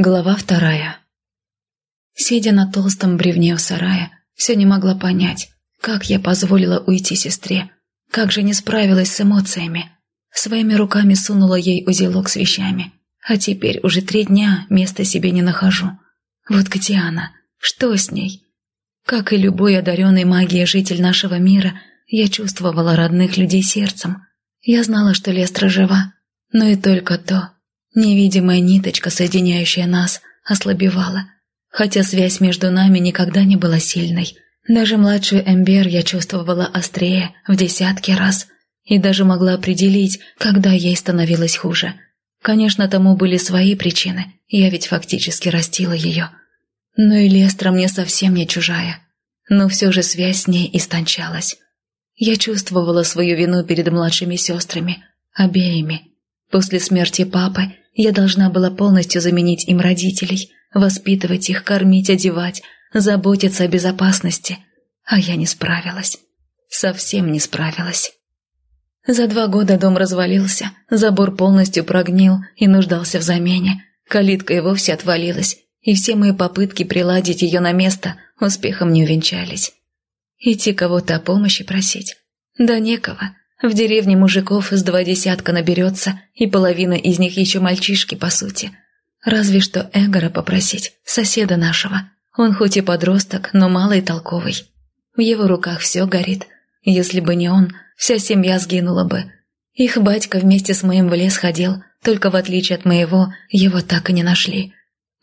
Глава вторая. Сидя на толстом бревне у сарая, все не могла понять, как я позволила уйти сестре, как же не справилась с эмоциями. Своими руками сунула ей узелок с вещами, а теперь уже три дня места себе не нахожу. Вот где она? Что с ней? Как и любой одаренный магией житель нашего мира, я чувствовала родных людей сердцем. Я знала, что Лестра жива, но и только то, Невидимая ниточка, соединяющая нас, ослабевала, хотя связь между нами никогда не была сильной. Даже младшую Эмбер я чувствовала острее в десятки раз и даже могла определить, когда ей становилось хуже. Конечно, тому были свои причины, я ведь фактически растила ее. Но и Лестра мне совсем не чужая. Но все же связь с ней истончалась. Я чувствовала свою вину перед младшими сестрами, обеими, После смерти папы я должна была полностью заменить им родителей, воспитывать их, кормить, одевать, заботиться о безопасности. А я не справилась. Совсем не справилась. За два года дом развалился, забор полностью прогнил и нуждался в замене. Калитка и вовсе отвалилась, и все мои попытки приладить ее на место успехом не увенчались. Идти кого-то о помощи просить? Да некого. В деревне мужиков с два десятка наберется, и половина из них еще мальчишки, по сути. Разве что Эгора попросить, соседа нашего. Он хоть и подросток, но малый толковый. В его руках все горит. Если бы не он, вся семья сгинула бы. Их батька вместе с моим в лес ходил, только в отличие от моего, его так и не нашли.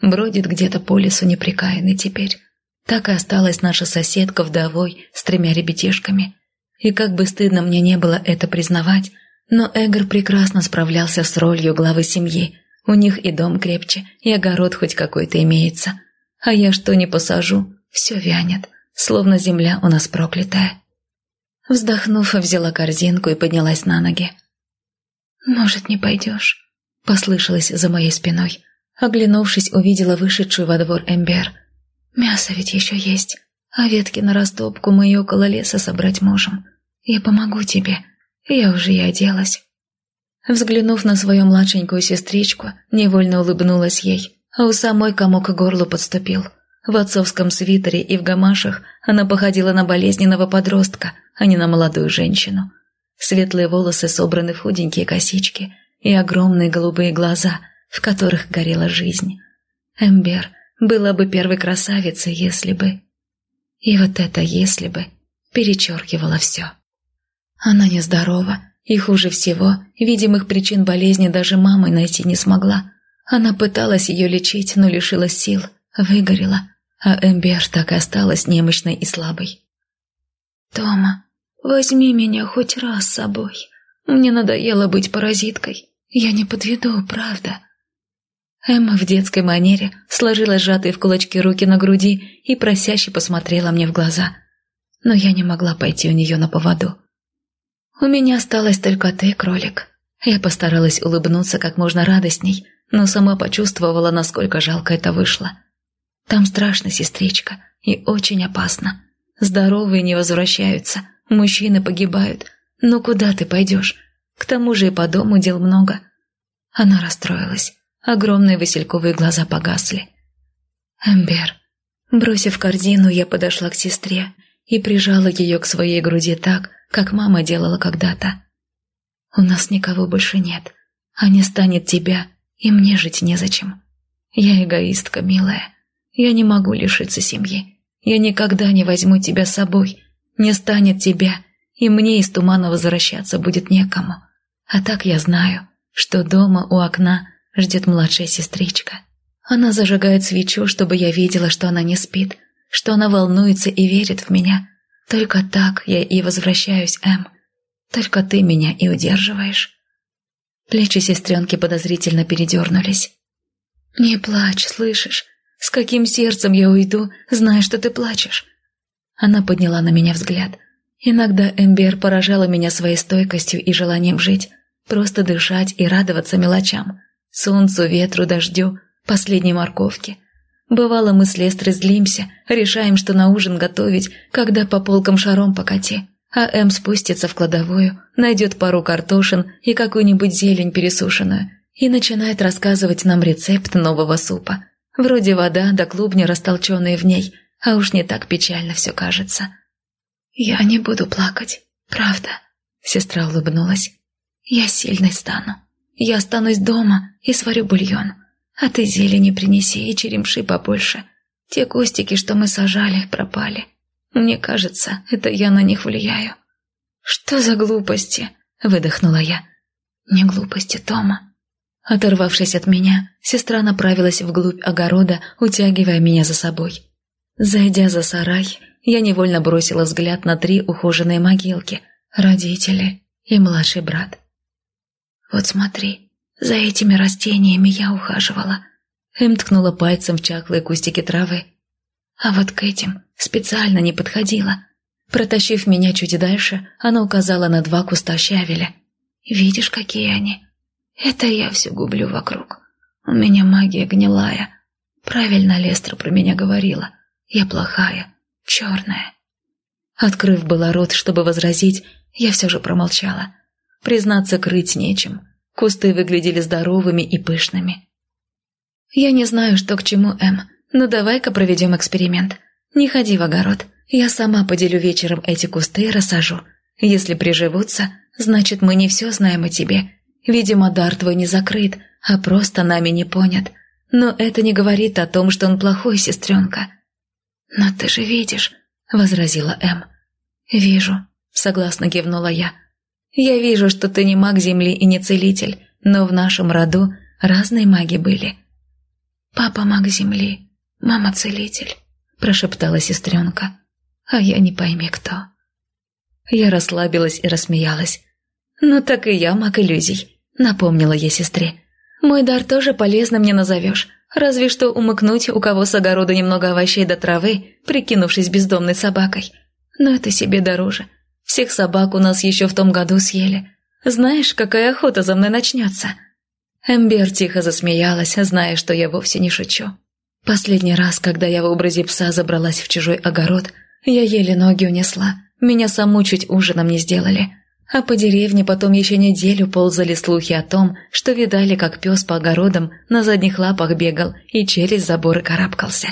Бродит где-то по лесу неприкаянный теперь. Так и осталась наша соседка вдовой с тремя ребятишками – и как бы стыдно мне не было это признавать, но Эгор прекрасно справлялся с ролью главы семьи. У них и дом крепче, и огород хоть какой-то имеется. А я что не посажу, все вянет, словно земля у нас проклятая. Вздохнув, взяла корзинку и поднялась на ноги. «Может, не пойдешь?» – послышалось за моей спиной. Оглянувшись, увидела вышедшую во двор Эмбер. «Мясо ведь еще есть, а ветки на растопку мы и около леса собрать можем. Я помогу тебе. Я уже и оделась». Взглянув на свою младшенькую сестричку, невольно улыбнулась ей, а у самой комок к горлу подступил. В отцовском свитере и в гамашах она походила на болезненного подростка, а не на молодую женщину. Светлые волосы собраны в худенькие косички и огромные голубые глаза, в которых горела жизнь. Эмбер была бы первой красавицей, если бы... И вот это «если бы» перечеркивало все. Она нездорова, и хуже всего, видимых причин болезни даже мамой найти не смогла. Она пыталась ее лечить, но лишилась сил, выгорела, а Эмбер так и осталась немощной и слабой. «Тома, возьми меня хоть раз с собой. Мне надоело быть паразиткой. Я не подведу, правда?» Эмма в детской манере сложила сжатые в кулачки руки на груди и просяще посмотрела мне в глаза. Но я не могла пойти у нее на поводу. «У меня осталась только ты, кролик». Я постаралась улыбнуться как можно радостней, но сама почувствовала, насколько жалко это вышло. «Там страшно, сестричка, и очень опасно. Здоровые не возвращаются, мужчины погибают. Ну куда ты пойдешь? К тому же и по дому дел много». Она расстроилась. Огромные васильковые глаза погасли. «Эмбер». Бросив корзину, я подошла к сестре и прижала ее к своей груди так, как мама делала когда-то. «У нас никого больше нет, а не станет тебя, и мне жить незачем. Я эгоистка, милая. Я не могу лишиться семьи. Я никогда не возьму тебя с собой. Не станет тебя, и мне из тумана возвращаться будет некому. А так я знаю, что дома у окна ждет младшая сестричка. Она зажигает свечу, чтобы я видела, что она не спит, что она волнуется и верит в меня. Только так я и возвращаюсь, Эм. Только ты меня и удерживаешь. Плечи сестренки подозрительно передернулись. «Не плачь, слышишь? С каким сердцем я уйду, зная, что ты плачешь?» Она подняла на меня взгляд. Иногда Эмбер поражала меня своей стойкостью и желанием жить, просто дышать и радоваться мелочам. Солнцу, ветру, дождю, последней морковке. Бывало, мы с Лестрой злимся, решаем, что на ужин готовить, когда по полкам шаром покати. А Эм спустится в кладовую, найдет пару картошин и какую-нибудь зелень пересушенную и начинает рассказывать нам рецепт нового супа. Вроде вода да клубни, растолченные в ней, а уж не так печально все кажется. «Я не буду плакать, правда», — сестра улыбнулась. «Я сильной стану. Я останусь дома и сварю бульон. А ты зелени принеси и черемши побольше. Те кустики, что мы сажали, пропали. Мне кажется, это я на них влияю». «Что за глупости?» — выдохнула я. «Не глупости, Тома. Оторвавшись от меня, сестра направилась вглубь огорода, утягивая меня за собой. Зайдя за сарай, я невольно бросила взгляд на три ухоженные могилки, родители и младший брат. «Вот смотри, за этими растениями я ухаживала». Эм ткнула пальцем в чахлые кустики травы. А вот к этим специально не подходила. Протащив меня чуть дальше, она указала на два куста щавеля. «Видишь, какие они? Это я все гублю вокруг. У меня магия гнилая. Правильно Лестра про меня говорила. Я плохая, черная. Открыв было рот, чтобы возразить, я все же промолчала. Признаться, крыть нечем. Кусты выглядели здоровыми и пышными. «Я не знаю, что к чему, Эм, но давай-ка проведем эксперимент. Не ходи в огород. Я сама поделю вечером эти кусты и рассажу. Если приживутся, значит, мы не все знаем о тебе, Видимо, дар твой не закрыт, а просто нами не понят. Но это не говорит о том, что он плохой, сестренка. «Но ты же видишь», — возразила Эм. «Вижу», — согласно кивнула я. «Я вижу, что ты не маг Земли и не целитель, но в нашем роду разные маги были». «Папа маг Земли, мама целитель», — прошептала сестренка. «А я не пойми кто». Я расслабилась и рассмеялась. «Ну так и я маг иллюзий. Напомнила я сестре. «Мой дар тоже полезным не назовешь. Разве что умыкнуть у кого с огорода немного овощей до травы, прикинувшись бездомной собакой. Но это себе дороже. Всех собак у нас еще в том году съели. Знаешь, какая охота за мной начнется?» Эмбер тихо засмеялась, зная, что я вовсе не шучу. Последний раз, когда я в образе пса забралась в чужой огород, я еле ноги унесла. Меня саму чуть ужином не сделали. А по деревне потом еще неделю ползали слухи о том, что видали, как пес по огородам на задних лапах бегал и через заборы карабкался.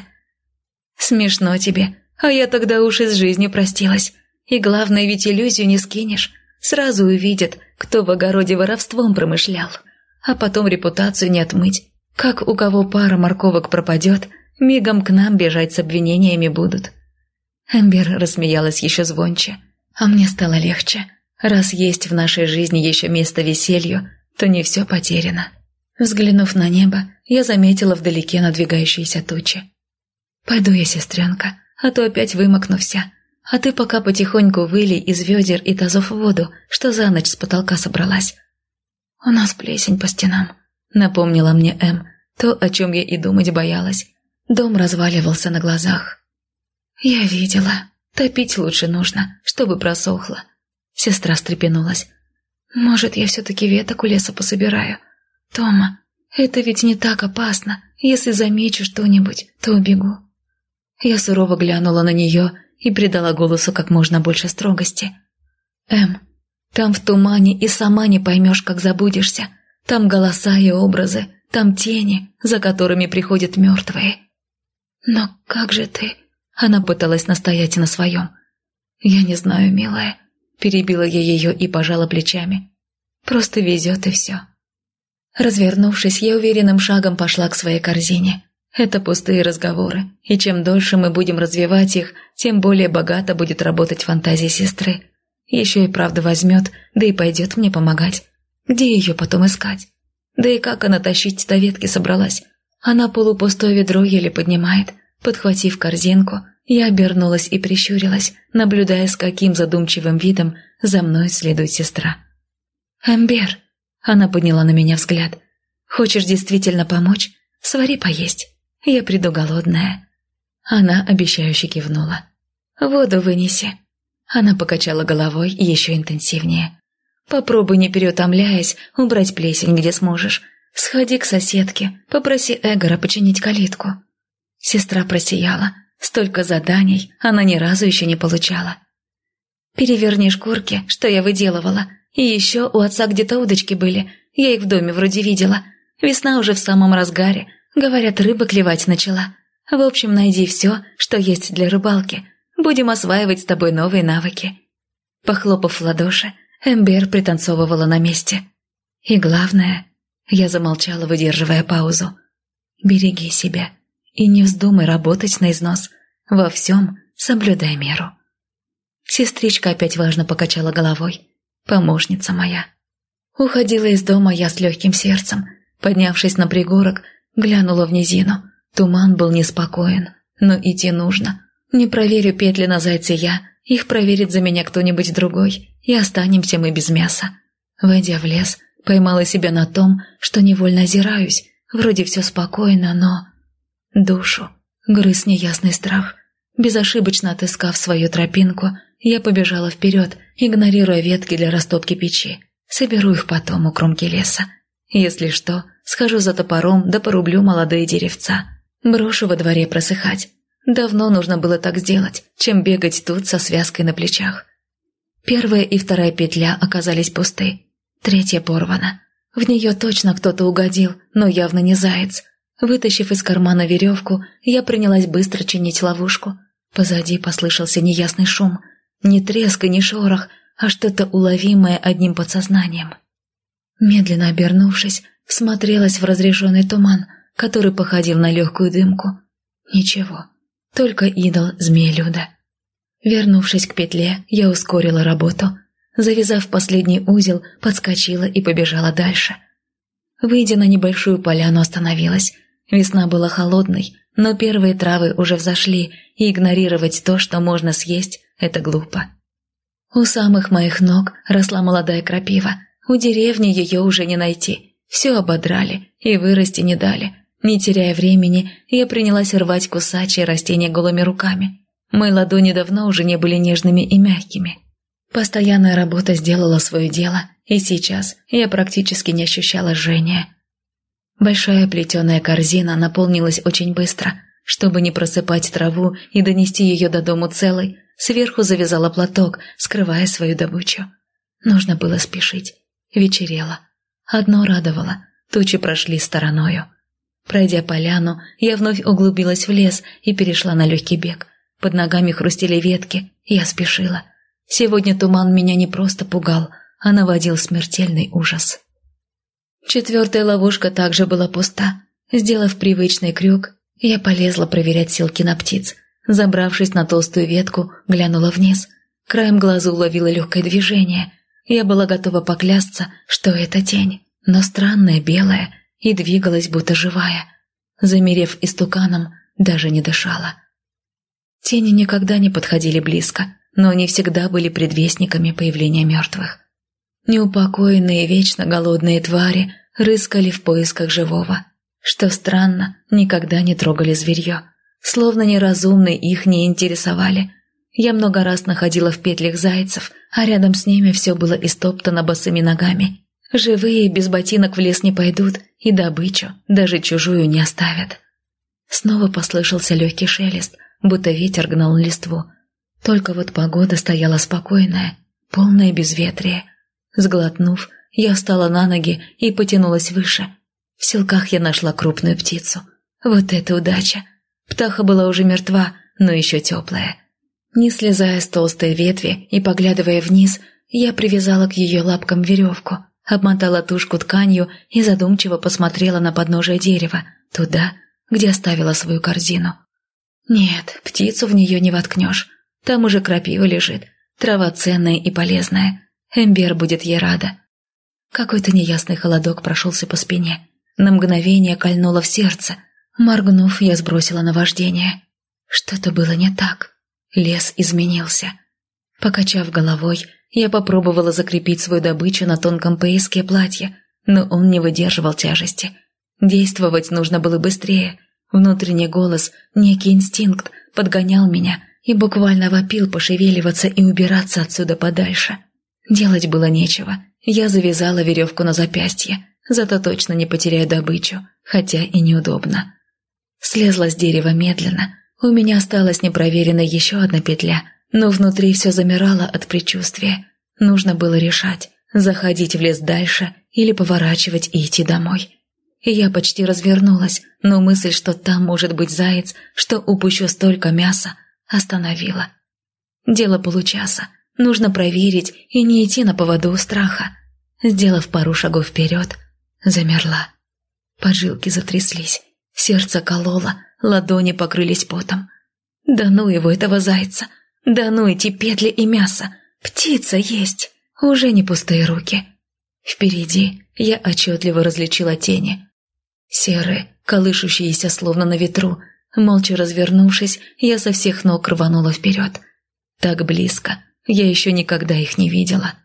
«Смешно тебе, а я тогда уж из жизни простилась. И главное, ведь иллюзию не скинешь. Сразу увидят, кто в огороде воровством промышлял. А потом репутацию не отмыть. Как у кого пара морковок пропадет, мигом к нам бежать с обвинениями будут». Эмбер рассмеялась еще звонче, а мне стало легче. Раз есть в нашей жизни еще место веселью, то не все потеряно. Взглянув на небо, я заметила вдалеке надвигающиеся тучи. «Пойду я, сестренка, а то опять вымокну вся. А ты пока потихоньку вылей из ведер и тазов воду, что за ночь с потолка собралась». «У нас плесень по стенам», — напомнила мне М, то, о чем я и думать боялась. Дом разваливался на глазах. «Я видела. Топить лучше нужно, чтобы просохло. Сестра встрепенулась. «Может, я все-таки веток у леса пособираю? Тома, это ведь не так опасно. Если замечу что-нибудь, то убегу». Я сурово глянула на нее и придала голосу как можно больше строгости. «Эм, там в тумане и сама не поймешь, как забудешься. Там голоса и образы, там тени, за которыми приходят мертвые». «Но как же ты?» Она пыталась настоять на своем. «Я не знаю, милая. Перебила я ее и пожала плечами. Просто везет и все. Развернувшись, я уверенным шагом пошла к своей корзине. Это пустые разговоры, и чем дольше мы будем развивать их, тем более богато будет работать фантазия сестры. Еще и правда возьмет, да и пойдет мне помогать. Где ее потом искать? Да и как она тащить до ветки собралась? Она полупустое ведро еле поднимает, подхватив корзинку, я обернулась и прищурилась, наблюдая, с каким задумчивым видом за мной следует сестра. «Эмбер!» – она подняла на меня взгляд. «Хочешь действительно помочь? Свари поесть. Я приду голодная». Она обещающе кивнула. «Воду вынеси». Она покачала головой еще интенсивнее. «Попробуй, не переутомляясь, убрать плесень, где сможешь. Сходи к соседке, попроси Эгора починить калитку». Сестра просияла. Столько заданий она ни разу еще не получала. «Переверни шкурки, что я выделывала. И еще у отца где-то удочки были. Я их в доме вроде видела. Весна уже в самом разгаре. Говорят, рыба клевать начала. В общем, найди все, что есть для рыбалки. Будем осваивать с тобой новые навыки». Похлопав в ладоши, Эмбер пританцовывала на месте. И главное, я замолчала, выдерживая паузу. «Береги себя и не вздумай работать на износ. Во всем соблюдай меру». Сестричка опять важно покачала головой. «Помощница моя». Уходила из дома я с легким сердцем. Поднявшись на пригорок, глянула в низину. Туман был неспокоен, но идти нужно. Не проверю петли на зайце я, их проверит за меня кто-нибудь другой, и останемся мы без мяса. Войдя в лес, поймала себя на том, что невольно озираюсь. Вроде все спокойно, но... Душу грыз неясный страх. Безошибочно отыскав свою тропинку, я побежала вперед, игнорируя ветки для растопки печи. Соберу их потом у кромки леса. Если что, схожу за топором да порублю молодые деревца. Брошу во дворе просыхать. Давно нужно было так сделать, чем бегать тут со связкой на плечах. Первая и вторая петля оказались пусты. Третья порвана. В нее точно кто-то угодил, но явно не заяц. Вытащив из кармана веревку, я принялась быстро чинить ловушку. Позади послышался неясный шум – ни треск и ни шорох, а что-то уловимое одним подсознанием. Медленно обернувшись, всмотрелась в разрешенный туман, который походил на легкую дымку. Ничего, только идол змеелюда. Вернувшись к петле, я ускорила работу. Завязав последний узел, подскочила и побежала дальше. Выйдя на небольшую поляну, остановилась. Весна была холодной, но первые травы уже взошли, и игнорировать то, что можно съесть, это глупо. У самых моих ног росла молодая крапива. У деревни ее уже не найти. Все ободрали и вырасти не дали. Не теряя времени, я принялась рвать кусачие растения голыми руками. Мои ладони давно уже не были нежными и мягкими. Постоянная работа сделала свое дело, и сейчас я практически не ощущала жжения. Большая плетеная корзина наполнилась очень быстро. Чтобы не просыпать траву и донести ее до дому целой, Сверху завязала платок, скрывая свою добычу. Нужно было спешить. Вечерело. Одно радовало. Тучи прошли стороною. Пройдя поляну, я вновь углубилась в лес и перешла на легкий бег. Под ногами хрустели ветки, я спешила. Сегодня туман меня не просто пугал, а наводил смертельный ужас. Четвертая ловушка также была пуста. Сделав привычный крюк, я полезла проверять силки на птиц. Забравшись на толстую ветку, глянула вниз. Краем глаза уловила легкое движение. Я была готова поклясться, что это тень, но странная, белая, и двигалась, будто живая. Замерев истуканом, даже не дышала. Тени никогда не подходили близко, но они всегда были предвестниками появления мертвых. Неупокоенные, вечно голодные твари рыскали в поисках живого. Что странно, никогда не трогали зверье словно неразумные их не интересовали. Я много раз находила в петлях зайцев, а рядом с ними все было истоптано босыми ногами. Живые без ботинок в лес не пойдут и добычу, даже чужую, не оставят. Снова послышался легкий шелест, будто ветер гнал листву. Только вот погода стояла спокойная, полное безветрие. Сглотнув, я встала на ноги и потянулась выше. В селках я нашла крупную птицу. Вот это удача! Птаха была уже мертва, но еще теплая. Не слезая с толстой ветви и поглядывая вниз, я привязала к ее лапкам веревку, обмотала тушку тканью и задумчиво посмотрела на подножие дерева, туда, где оставила свою корзину. Нет, птицу в нее не воткнешь. Там уже крапива лежит, трава ценная и полезная. Эмбер будет ей рада. Какой-то неясный холодок прошелся по спине. На мгновение кольнуло в сердце – Моргнув, я сбросила наваждение. Что-то было не так. Лес изменился. Покачав головой, я попробовала закрепить свою добычу на тонком пояске платья, но он не выдерживал тяжести. Действовать нужно было быстрее. Внутренний голос, некий инстинкт, подгонял меня и буквально вопил пошевеливаться и убираться отсюда подальше. Делать было нечего. Я завязала веревку на запястье, зато точно не потеряю добычу, хотя и неудобно. Слезла с дерева медленно. У меня осталась непроверенная еще одна петля, но внутри все замирало от предчувствия. Нужно было решать, заходить в лес дальше или поворачивать и идти домой. я почти развернулась, но мысль, что там может быть заяц, что упущу столько мяса, остановила. Дело получаса. Нужно проверить и не идти на поводу у страха. Сделав пару шагов вперед, замерла. Поджилки затряслись, сердце кололо, ладони покрылись потом. Да ну его, этого зайца! Да ну эти петли и мясо! Птица есть! Уже не пустые руки. Впереди я отчетливо различила тени. Серые, колышущиеся словно на ветру. Молча развернувшись, я со всех ног рванула вперед. Так близко, я еще никогда их не видела.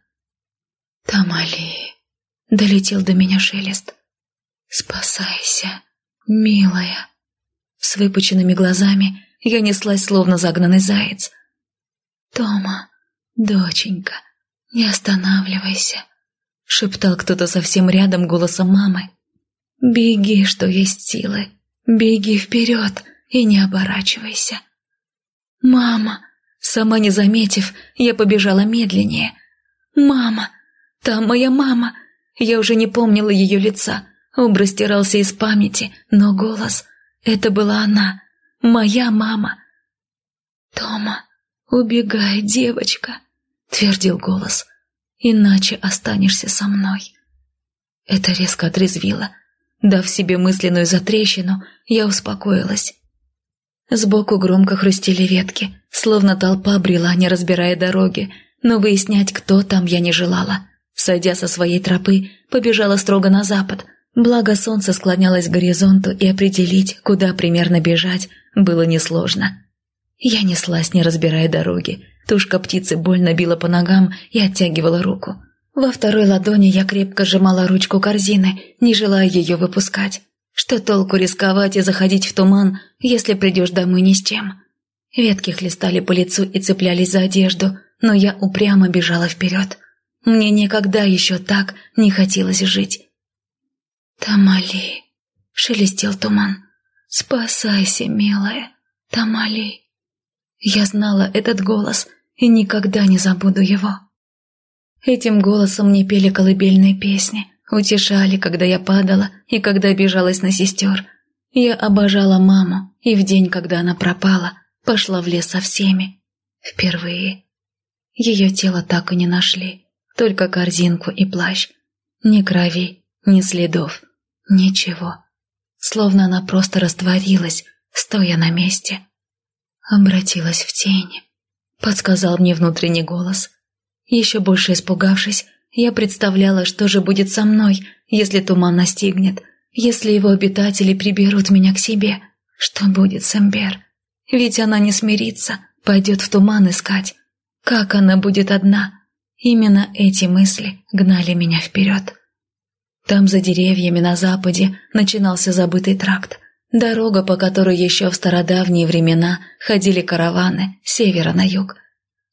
«Тамали!» — долетел до меня шелест. «Спасайся, милая!» С выпученными глазами я неслась, словно загнанный заяц. «Тома, доченька, не останавливайся!» — шептал кто-то совсем рядом голосом мамы. «Беги, что есть силы, беги вперед и не оборачивайся!» «Мама!» Сама не заметив, я побежала медленнее. «Мама! Там моя мама!» Я уже не помнила ее лица. Образ стирался из памяти, но голос — это была она, моя мама. «Тома, убегай, девочка!» — твердил голос. «Иначе останешься со мной». Это резко отрезвило. Дав себе мысленную затрещину, я успокоилась. Сбоку громко хрустели ветки, словно толпа брела, не разбирая дороги, но выяснять, кто там, я не желала. Сойдя со своей тропы, побежала строго на запад, благо солнце склонялось к горизонту, и определить, куда примерно бежать, было несложно. Я неслась, не разбирая дороги. Тушка птицы больно била по ногам и оттягивала руку. Во второй ладони я крепко сжимала ручку корзины, не желая ее выпускать. Что толку рисковать и заходить в туман, если придешь домой ни с чем? Ветки хлестали по лицу и цеплялись за одежду, но я упрямо бежала вперед. Мне никогда еще так не хотелось жить. «Тамали!» — шелестел туман. «Спасайся, милая! Тамали!» Я знала этот голос и никогда не забуду его. Этим голосом мне пели колыбельные песни, утешали, когда я падала и когда обижалась на сестер. Я обожала маму, и в день, когда она пропала, пошла в лес со всеми. Впервые. Ее тело так и не нашли, только корзинку и плащ. Ни крови, ни следов, ничего. Словно она просто растворилась, стоя на месте. Обратилась в тень, подсказал мне внутренний голос. Еще больше испугавшись, я представляла, что же будет со мной, если туман настигнет, если его обитатели приберут меня к себе. Что будет с Эмбер? Ведь она не смирится, пойдет в туман искать. Как она будет одна? Именно эти мысли гнали меня вперед. Там за деревьями на западе начинался забытый тракт. Дорога, по которой еще в стародавние времена ходили караваны с севера на юг.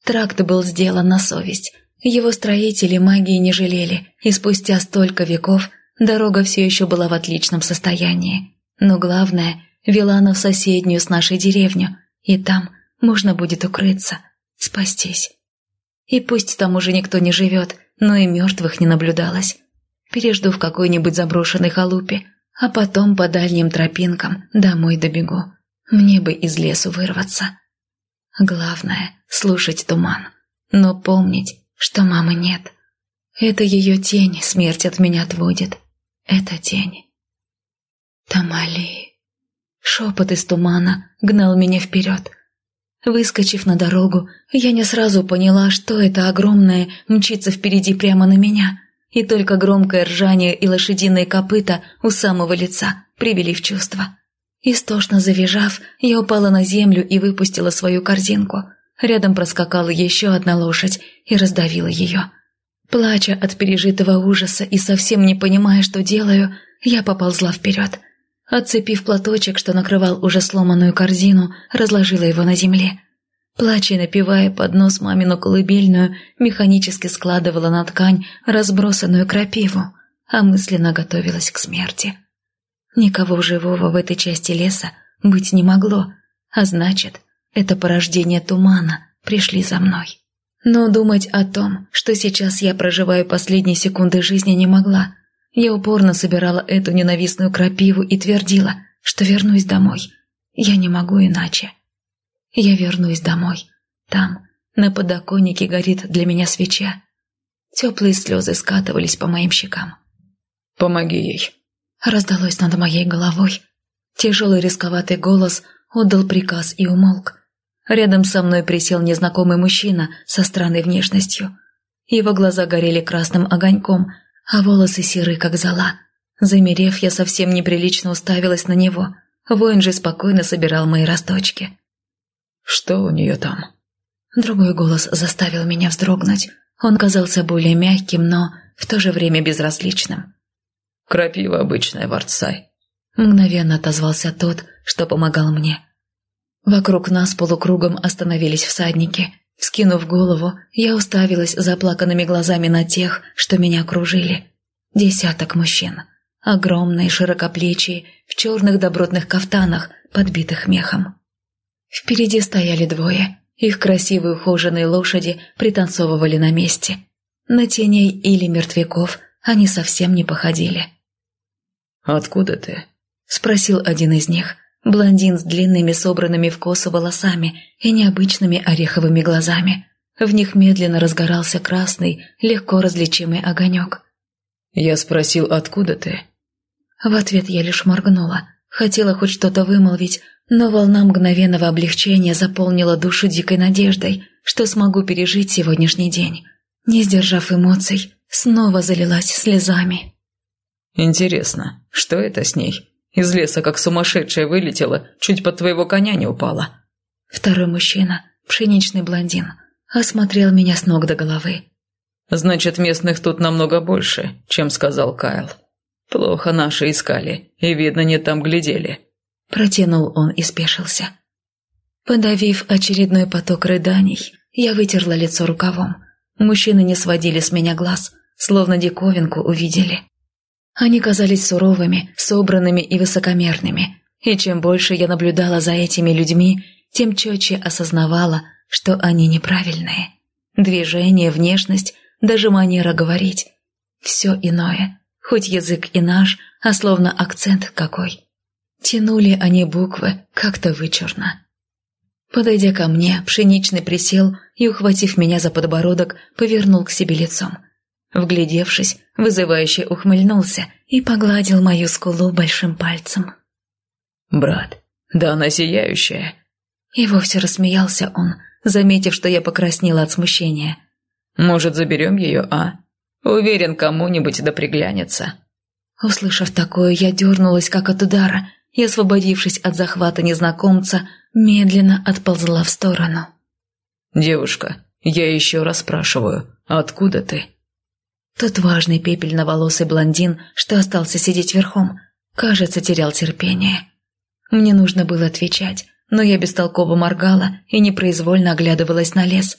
Тракт был сделан на совесть. Его строители магии не жалели, и спустя столько веков дорога все еще была в отличном состоянии. Но главное, вела она в соседнюю с нашей деревню, и там можно будет укрыться, спастись. И пусть там уже никто не живет, но и мертвых не наблюдалось. Пережду в какой-нибудь заброшенной халупе, а потом по дальним тропинкам домой добегу. Мне бы из лесу вырваться. Главное — слушать туман, но помнить, что мамы нет. Это ее тень смерть от меня отводит. Это тень. Тамали. Шепот из тумана гнал меня вперед. Выскочив на дорогу, я не сразу поняла, что это огромное мчится впереди прямо на меня, и только громкое ржание и лошадиные копыта у самого лица привели в чувство. Истошно завизжав, я упала на землю и выпустила свою корзинку. Рядом проскакала еще одна лошадь и раздавила ее. Плача от пережитого ужаса и совсем не понимая, что делаю, я поползла вперед. Отцепив платочек, что накрывал уже сломанную корзину, разложила его на земле. Плача и напевая под нос мамину колыбельную, механически складывала на ткань разбросанную крапиву, а мысленно готовилась к смерти. Никого живого в этой части леса быть не могло, а значит, это порождение тумана пришли за мной. Но думать о том, что сейчас я проживаю последние секунды жизни, не могла. Я упорно собирала эту ненавистную крапиву и твердила, что вернусь домой. Я не могу иначе. Я вернусь домой. Там, на подоконнике, горит для меня свеча. Теплые слезы скатывались по моим щекам. «Помоги ей!» Раздалось над моей головой. Тяжелый рисковатый голос отдал приказ и умолк. Рядом со мной присел незнакомый мужчина со странной внешностью. Его глаза горели красным огоньком, а волосы серы, как зола. Замерев, я совсем неприлично уставилась на него. Воин же спокойно собирал мои росточки. «Что у нее там?» Другой голос заставил меня вздрогнуть. Он казался более мягким, но в то же время безразличным. «Крапива обычная, Варцай», — мгновенно отозвался тот, что помогал мне. Вокруг нас полукругом остановились всадники. Скинув голову, я уставилась заплаканными глазами на тех, что меня окружили. Десяток мужчин. Огромные, широкоплечие, в черных добротных кафтанах, подбитых мехом. Впереди стояли двое. Их красивые ухоженные лошади пританцовывали на месте. На теней или мертвяков они совсем не походили. «Откуда ты?» – спросил один из них. Блондин с длинными собранными в косу волосами и необычными ореховыми глазами. В них медленно разгорался красный, легко различимый огонек. «Я спросил, откуда ты?» В ответ я лишь моргнула. Хотела хоть что-то вымолвить, но волна мгновенного облегчения заполнила душу дикой надеждой, что смогу пережить сегодняшний день. Не сдержав эмоций, снова залилась слезами. «Интересно, что это с ней?» Из леса, как сумасшедшая, вылетела, чуть под твоего коня не упала». Второй мужчина, пшеничный блондин, осмотрел меня с ног до головы. «Значит, местных тут намного больше, чем сказал Кайл. Плохо наши искали, и, видно, не там глядели». Протянул он и спешился. Подавив очередной поток рыданий, я вытерла лицо рукавом. Мужчины не сводили с меня глаз, словно диковинку увидели. Они казались суровыми, собранными и высокомерными. И чем больше я наблюдала за этими людьми, тем четче осознавала, что они неправильные. Движение, внешность, даже манера говорить. Все иное. Хоть язык и наш, а словно акцент какой. Тянули они буквы как-то вычурно. Подойдя ко мне, пшеничный присел и, ухватив меня за подбородок, повернул к себе лицом. Вглядевшись, вызывающе ухмыльнулся и погладил мою скулу большим пальцем. «Брат, да она сияющая!» И вовсе рассмеялся он, заметив, что я покраснела от смущения. «Может, заберем ее, а? Уверен, кому-нибудь да приглянется». Услышав такое, я дернулась, как от удара, и, освободившись от захвата незнакомца, медленно отползла в сторону. «Девушка, я еще раз спрашиваю, откуда ты?» Тот важный пепельноволосый блондин, что остался сидеть верхом, кажется, терял терпение. Мне нужно было отвечать, но я бестолково моргала и непроизвольно оглядывалась на лес.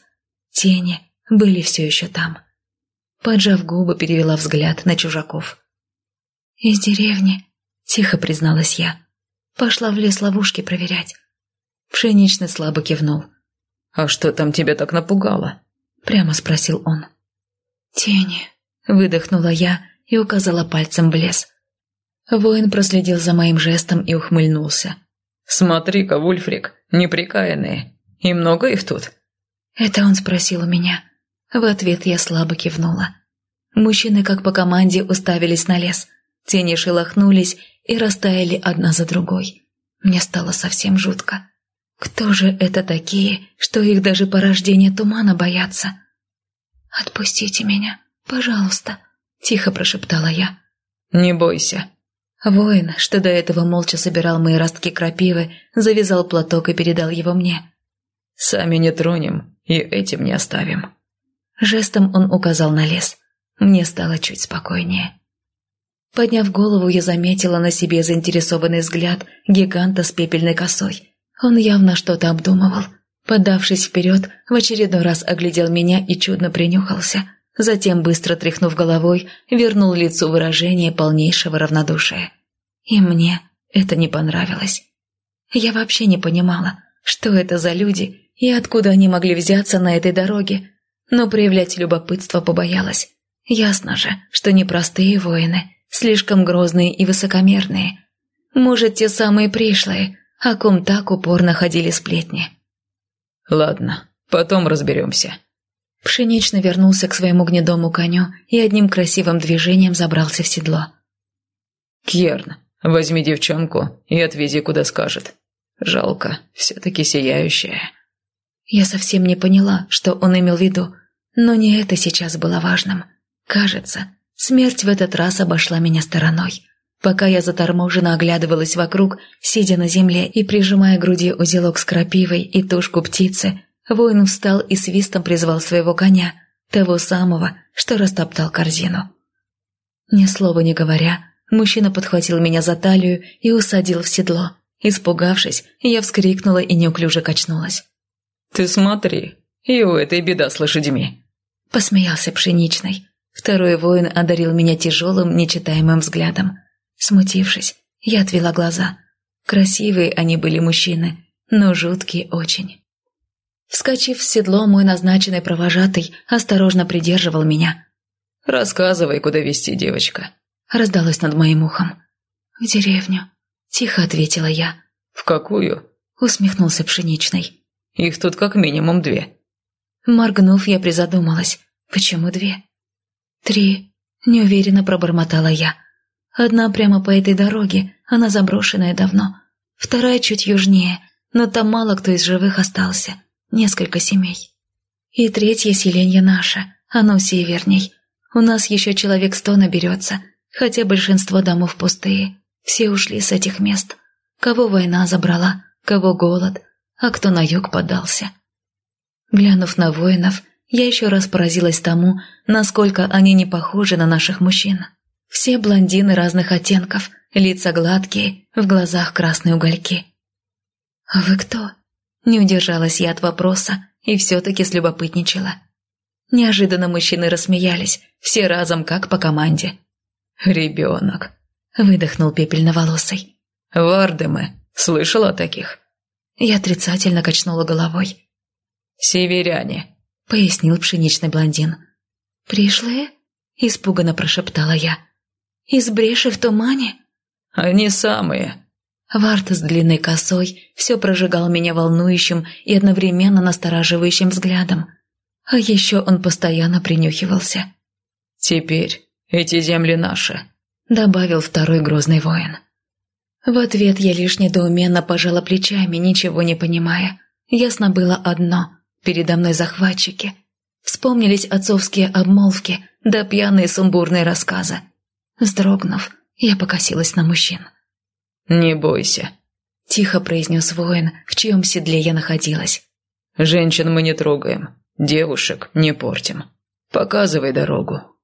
Тени были все еще там. Поджав губы, перевела взгляд на чужаков. «Из деревни», — тихо призналась я. Пошла в лес ловушки проверять. Пшеничный слабо кивнул. «А что там тебя так напугало?» — прямо спросил он. «Тени», Выдохнула я и указала пальцем в лес. Воин проследил за моим жестом и ухмыльнулся. «Смотри-ка, Вульфрик, неприкаянные. И много их тут?» Это он спросил у меня. В ответ я слабо кивнула. Мужчины, как по команде, уставились на лес. Тени шелохнулись и растаяли одна за другой. Мне стало совсем жутко. Кто же это такие, что их даже порождение тумана боятся? «Отпустите меня», «Пожалуйста», — тихо прошептала я. «Не бойся». Воин, что до этого молча собирал мои ростки крапивы, завязал платок и передал его мне. «Сами не тронем и этим не оставим». Жестом он указал на лес. Мне стало чуть спокойнее. Подняв голову, я заметила на себе заинтересованный взгляд гиганта с пепельной косой. Он явно что-то обдумывал. Подавшись вперед, в очередной раз оглядел меня и чудно принюхался – Затем, быстро тряхнув головой, вернул лицу выражение полнейшего равнодушия. И мне это не понравилось. Я вообще не понимала, что это за люди и откуда они могли взяться на этой дороге, но проявлять любопытство побоялась. Ясно же, что непростые воины, слишком грозные и высокомерные. Может, те самые пришлые, о ком так упорно ходили сплетни. «Ладно, потом разберемся». Пшеничный вернулся к своему гнедому коню и одним красивым движением забрался в седло. «Кьерн, возьми девчонку и отвези, куда скажет. Жалко, все-таки сияющая». Я совсем не поняла, что он имел в виду, но не это сейчас было важным. Кажется, смерть в этот раз обошла меня стороной. Пока я заторможенно оглядывалась вокруг, сидя на земле и прижимая к груди узелок с крапивой и тушку птицы, воин встал и свистом призвал своего коня, того самого, что растоптал корзину. Ни слова не говоря, мужчина подхватил меня за талию и усадил в седло. Испугавшись, я вскрикнула и неуклюже качнулась. «Ты смотри, и у этой беда с лошадьми!» Посмеялся пшеничный. Второй воин одарил меня тяжелым, нечитаемым взглядом. Смутившись, я отвела глаза. Красивые они были мужчины, но жуткие очень. Вскочив в седло, мой назначенный провожатый осторожно придерживал меня. «Рассказывай, куда вести, девочка», — раздалось над моим ухом. «В деревню», — тихо ответила я. «В какую?» — усмехнулся Пшеничный. «Их тут как минимум две». Моргнув, я призадумалась. «Почему две?» «Три», — неуверенно пробормотала я. Одна прямо по этой дороге, она заброшенная давно. Вторая чуть южнее, но там мало кто из живых остался. Несколько семей. И третье селенье наше, оно северней. У нас еще человек сто наберется, хотя большинство домов пустые. Все ушли с этих мест. Кого война забрала, кого голод, а кто на юг подался. Глянув на воинов, я еще раз поразилась тому, насколько они не похожи на наших мужчин. Все блондины разных оттенков, лица гладкие, в глазах красные угольки. «А вы кто?» Не удержалась я от вопроса и все-таки слюбопытничала. Неожиданно мужчины рассмеялись, все разом как по команде. «Ребенок», — выдохнул пепельноволосый. «Варды мы. Слышала о таких?» Я отрицательно качнула головой. «Северяне», — пояснил пшеничный блондин. «Пришлые?» — испуганно прошептала я. Из бреши в тумане? Они самые. Варт с длинной косой все прожигал меня волнующим и одновременно настораживающим взглядом. А еще он постоянно принюхивался. «Теперь эти земли наши», — добавил второй грозный воин. В ответ я лишь недоуменно пожала плечами, ничего не понимая. Ясно было одно – передо мной захватчики. Вспомнились отцовские обмолвки, да пьяные сумбурные рассказы. Вздрогнув, я покосилась на мужчин. «Не бойся», – тихо произнес воин, в чьем седле я находилась. «Женщин мы не трогаем, девушек не портим. Показывай дорогу».